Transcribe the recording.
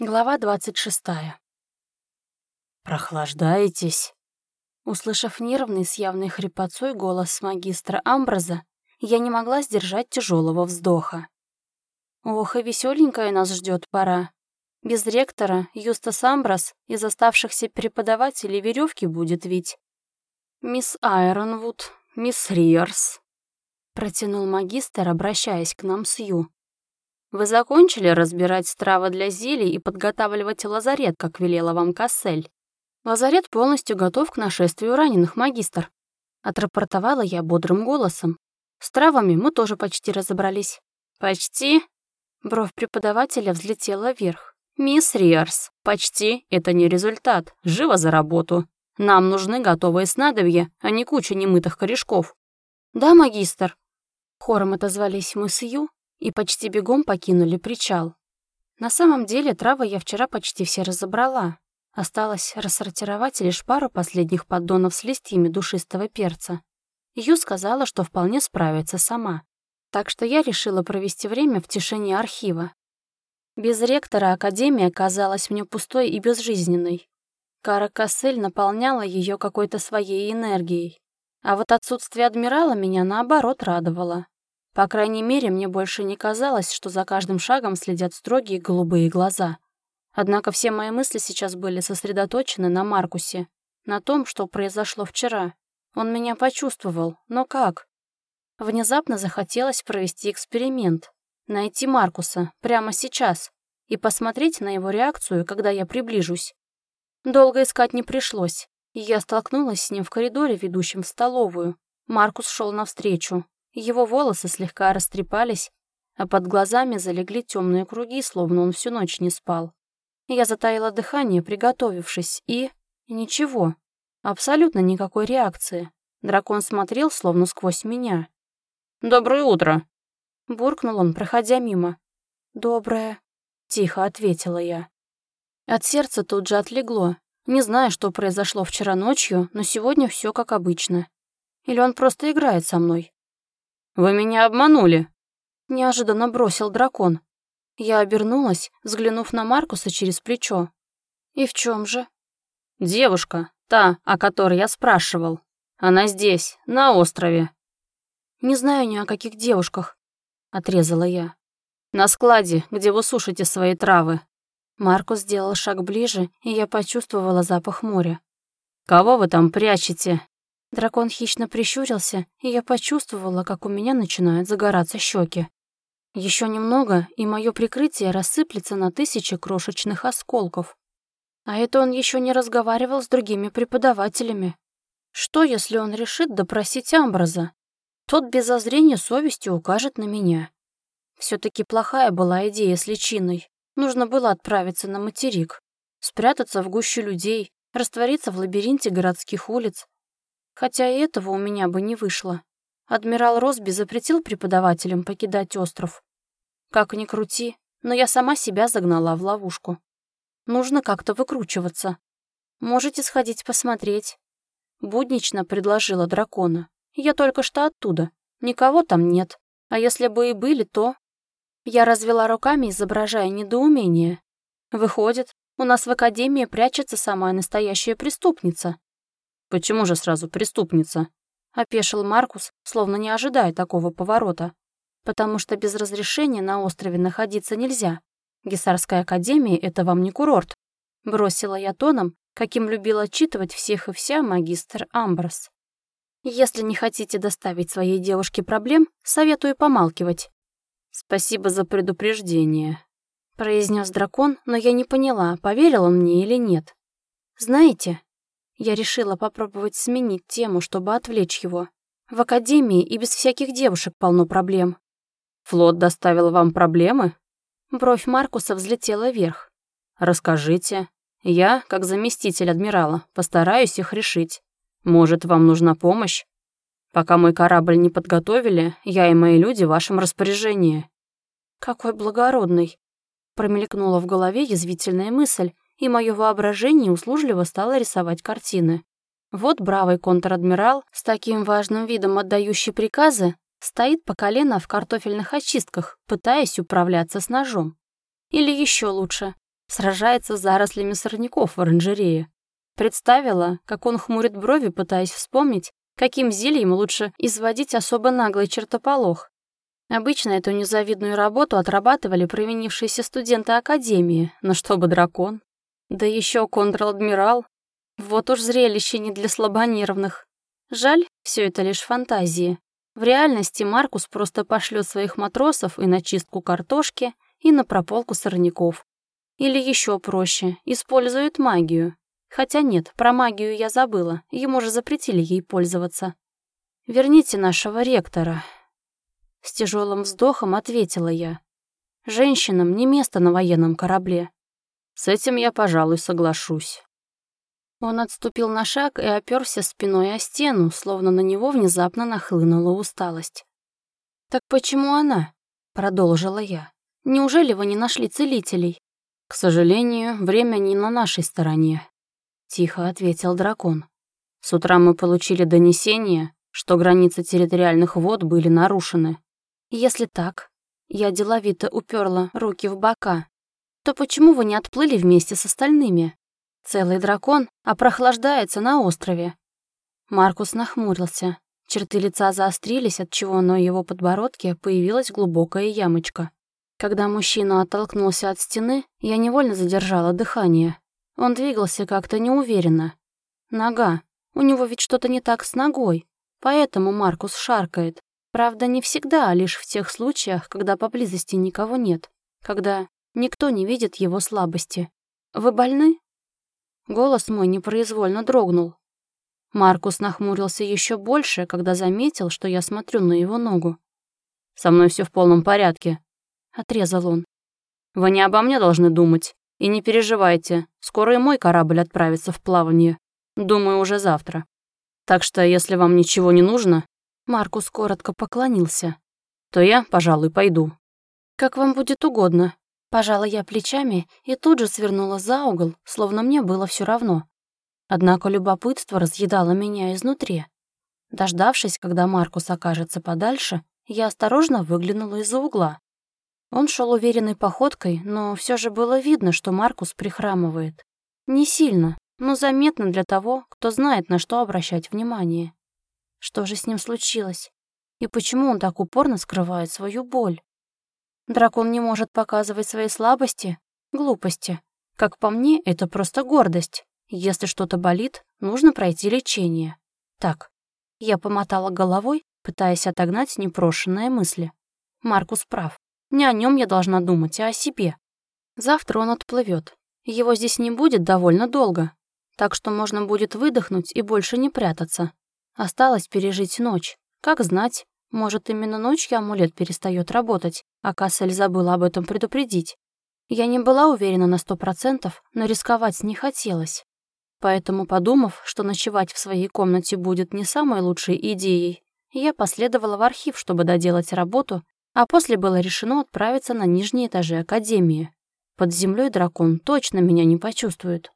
Глава двадцать шестая. «Прохлаждаетесь?» Услышав нервный с явной хрипотцой голос магистра Амбраза, я не могла сдержать тяжелого вздоха. Ох, и веселенькая нас ждет пора. Без ректора Юстас Амбраз из оставшихся преподавателей веревки будет вить. «Мисс Айронвуд, мисс Риерс», — протянул магистр, обращаясь к нам с Ю. Вы закончили разбирать стравы для зелий и подготавливать лазарет, как велела вам Кассель? Лазарет полностью готов к нашествию раненых, магистр. Отрапортовала я бодрым голосом. С травами мы тоже почти разобрались. Почти? Бровь преподавателя взлетела вверх. «Мисс Риарс, почти — это не результат. Живо за работу. Нам нужны готовые снадобья, а не куча немытых корешков». «Да, магистр». Хором отозвались мы с Ю, и почти бегом покинули причал. На самом деле травы я вчера почти все разобрала. Осталось рассортировать лишь пару последних поддонов с листьями душистого перца. Ю сказала, что вполне справится сама. Так что я решила провести время в тишине архива. Без ректора Академия казалась мне пустой и безжизненной. Кара Кассель наполняла ее какой-то своей энергией. А вот отсутствие адмирала меня, наоборот, радовало. По крайней мере, мне больше не казалось, что за каждым шагом следят строгие голубые глаза. Однако все мои мысли сейчас были сосредоточены на Маркусе, на том, что произошло вчера. Он меня почувствовал, но как? Внезапно захотелось провести эксперимент, найти Маркуса прямо сейчас и посмотреть на его реакцию, когда я приближусь. Долго искать не пришлось, и я столкнулась с ним в коридоре, ведущем в столовую. Маркус шел навстречу, его волосы слегка растрепались, а под глазами залегли темные круги, словно он всю ночь не спал. Я затаила дыхание, приготовившись, и... Ничего. Абсолютно никакой реакции. Дракон смотрел, словно сквозь меня. «Доброе утро!» Буркнул он, проходя мимо. «Доброе», — тихо ответила я. От сердца тут же отлегло. Не знаю, что произошло вчера ночью, но сегодня все как обычно. Или он просто играет со мной. «Вы меня обманули!» Неожиданно бросил дракон. Я обернулась, взглянув на Маркуса через плечо. «И в чем же?» «Девушка, та, о которой я спрашивал. Она здесь, на острове». «Не знаю ни о каких девушках», — отрезала я. «На складе, где вы сушите свои травы». Маркус сделал шаг ближе, и я почувствовала запах моря. «Кого вы там прячете?» Дракон хищно прищурился, и я почувствовала, как у меня начинают загораться щеки. Еще немного, и мое прикрытие рассыплется на тысячи крошечных осколков. А это он еще не разговаривал с другими преподавателями. Что, если он решит допросить Амбраза? Тот без зазрения совести укажет на меня. все таки плохая была идея с личиной. Нужно было отправиться на материк, спрятаться в гуще людей, раствориться в лабиринте городских улиц, Хотя и этого у меня бы не вышло. Адмирал Росби запретил преподавателям покидать остров. Как ни крути, но я сама себя загнала в ловушку. Нужно как-то выкручиваться. Можете сходить посмотреть. Буднично предложила дракона. Я только что оттуда. Никого там нет. А если бы и были, то... Я развела руками, изображая недоумение. Выходит, у нас в академии прячется самая настоящая преступница. «Почему же сразу преступница?» — опешил Маркус, словно не ожидая такого поворота. «Потому что без разрешения на острове находиться нельзя. Гисарская академия — это вам не курорт», — бросила я тоном, каким любил отчитывать всех и вся магистр Амброс. «Если не хотите доставить своей девушке проблем, советую помалкивать». «Спасибо за предупреждение», — произнес дракон, но я не поняла, поверил он мне или нет. «Знаете, я решила попробовать сменить тему, чтобы отвлечь его. В академии и без всяких девушек полно проблем. Флот доставил вам проблемы? Бровь Маркуса взлетела вверх. Расскажите. Я, как заместитель адмирала, постараюсь их решить. Может, вам нужна помощь? Пока мой корабль не подготовили, я и мои люди в вашем распоряжении. Какой благородный. Промелькнула в голове язвительная мысль, и мое воображение услужливо стало рисовать картины. Вот бравый контр-адмирал, с таким важным видом отдающий приказы, стоит по колено в картофельных очистках, пытаясь управляться с ножом. Или еще лучше, сражается с зарослями сорняков в оранжерее. Представила, как он хмурит брови, пытаясь вспомнить, каким зельем лучше изводить особо наглый чертополох. Обычно эту незавидную работу отрабатывали провинившиеся студенты Академии, но чтобы дракон. Да еще контр-адмирал. Вот уж зрелище не для слабонервных. Жаль, все это лишь фантазии. В реальности Маркус просто пошлет своих матросов и на чистку картошки, и на прополку сорняков. Или еще проще, использует магию. Хотя нет, про магию я забыла, ему же запретили ей пользоваться. «Верните нашего ректора», с тяжелым вздохом ответила я. Женщинам не место на военном корабле. С этим я, пожалуй, соглашусь. Он отступил на шаг и оперся спиной о стену, словно на него внезапно нахлынула усталость. «Так почему она?» — продолжила я. «Неужели вы не нашли целителей?» «К сожалению, время не на нашей стороне», — тихо ответил дракон. «С утра мы получили донесение, что границы территориальных вод были нарушены. Если так, я деловито уперла руки в бока, то почему вы не отплыли вместе с остальными? Целый дракон опрохлаждается на острове. Маркус нахмурился. Черты лица заострились, отчего на его подбородке появилась глубокая ямочка. Когда мужчина оттолкнулся от стены, я невольно задержала дыхание. Он двигался как-то неуверенно. Нога. У него ведь что-то не так с ногой. Поэтому Маркус шаркает. Правда, не всегда, а лишь в тех случаях, когда поблизости никого нет, когда никто не видит его слабости. «Вы больны?» Голос мой непроизвольно дрогнул. Маркус нахмурился еще больше, когда заметил, что я смотрю на его ногу. «Со мной все в полном порядке», — отрезал он. «Вы не обо мне должны думать. И не переживайте, скоро и мой корабль отправится в плавание. Думаю, уже завтра. Так что, если вам ничего не нужно, Маркус коротко поклонился. «То я, пожалуй, пойду». «Как вам будет угодно». Пожала я плечами и тут же свернула за угол, словно мне было все равно. Однако любопытство разъедало меня изнутри. Дождавшись, когда Маркус окажется подальше, я осторожно выглянула из-за угла. Он шел уверенной походкой, но все же было видно, что Маркус прихрамывает. Не сильно, но заметно для того, кто знает, на что обращать внимание. Что же с ним случилось? И почему он так упорно скрывает свою боль? Дракон не может показывать свои слабости, глупости. Как по мне, это просто гордость. Если что-то болит, нужно пройти лечение. Так, я помотала головой, пытаясь отогнать непрошенные мысли. Маркус прав. Не о нем я должна думать, а о себе. Завтра он отплывет. Его здесь не будет довольно долго, так что можно будет выдохнуть и больше не прятаться. Осталось пережить ночь. Как знать, может, именно ночью амулет перестает работать, а Кассель забыла об этом предупредить. Я не была уверена на сто процентов, но рисковать не хотелось. Поэтому, подумав, что ночевать в своей комнате будет не самой лучшей идеей, я последовала в архив, чтобы доделать работу, а после было решено отправиться на нижние этажи Академии. Под землей дракон точно меня не почувствует.